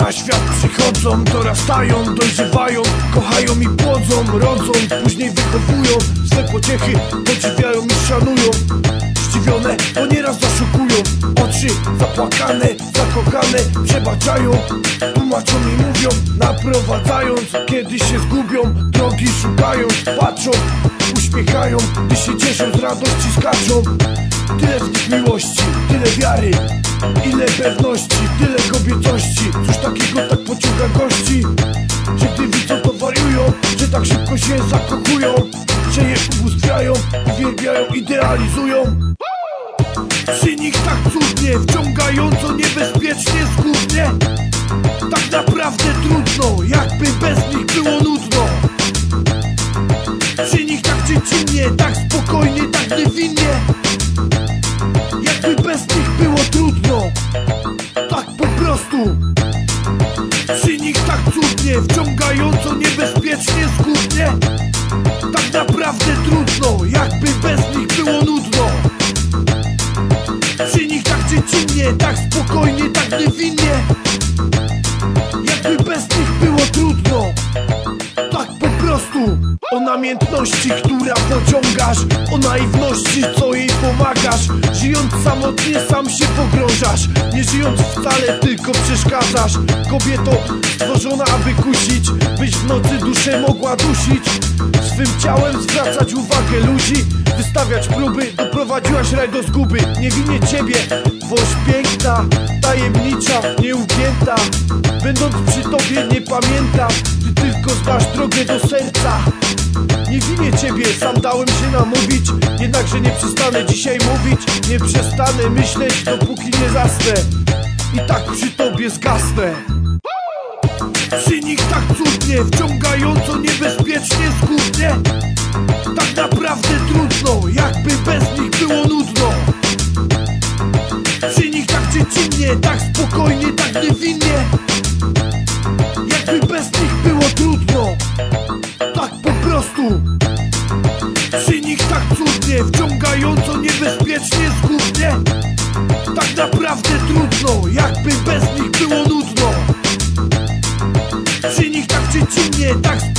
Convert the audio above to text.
Na świat przychodzą, dorastają, dojrzewają Kochają i płodzą, rodzą, później wychowują. Swe pociechy podziwiają i szanują. Zdziwione, bo nieraz zaszukują. Oczy zapłakane, zakochane Przebaczają, tłumaczą i mówią Naprowadzając, kiedy się zgubią Drogi szukają, patrzą Uśmiechają, gdy się cieszą z radości skaczą Tyle miłości, tyle wiary Ile pewności, tyle kobiecości. Cóż takiego tak pociąga gości? Że gdy widzą to wariują Że tak szybko się zakochują Że je ubóstwiają, uwielbiają, idealizują. Przy nich tak cudnie, wciągająco, niebezpiecznie, zgubnie Tak naprawdę trudno, jakby bez nich było nudno. Przy nich tak dziecinnie, tak spokojnie, tak niewinnie Jakby bez nich było trudno Tak po prostu. Przy nich tak cudnie, wciągająco, niebezpiecznie, zgubnie. Tak naprawdę trudno, jakby bez nich było nudno. Przy nich tak dziecinnie, tak spokojnie, tak niewinnie O namiętności, która pociągasz O naiwności, co jej pomagasz. Żyjąc samotnie, sam się pogrążasz. Nie żyjąc wcale, tylko przeszkadzasz. Kobieto stworzona, aby kusić Byś w nocy duszę mogła dusić. Swym ciałem zwracać uwagę ludzi Wystawiać próby, doprowadziłaś raj do zguby. Nie winię ciebie, boś piękna Tajemnicza, nieugięta. Będąc przy tobie nie pamiętam Ty tylko znasz drogę do serca. Nie winię ciebie, sam dałem się namówić. Jednakże nie przestanę dzisiaj mówić Nie przestanę myśleć, dopóki nie zasnę. I tak przy tobie zgasnę. Przy nich tak cudnie, wciągająco, niebezpiecznie, zgubnie. Tak naprawdę trudno, jakby bez nich było nudno Przy nich tak spokojnie, tak niewinnie. Jakby bez nich było trudno. Tak po prostu. Przy nich tak cudnie, wciągająco, niebezpiecznie, zgubnie. Tak naprawdę trudno, jakby bez nich było nudno. Przy nich tak dziecinnie, tak spokojnie,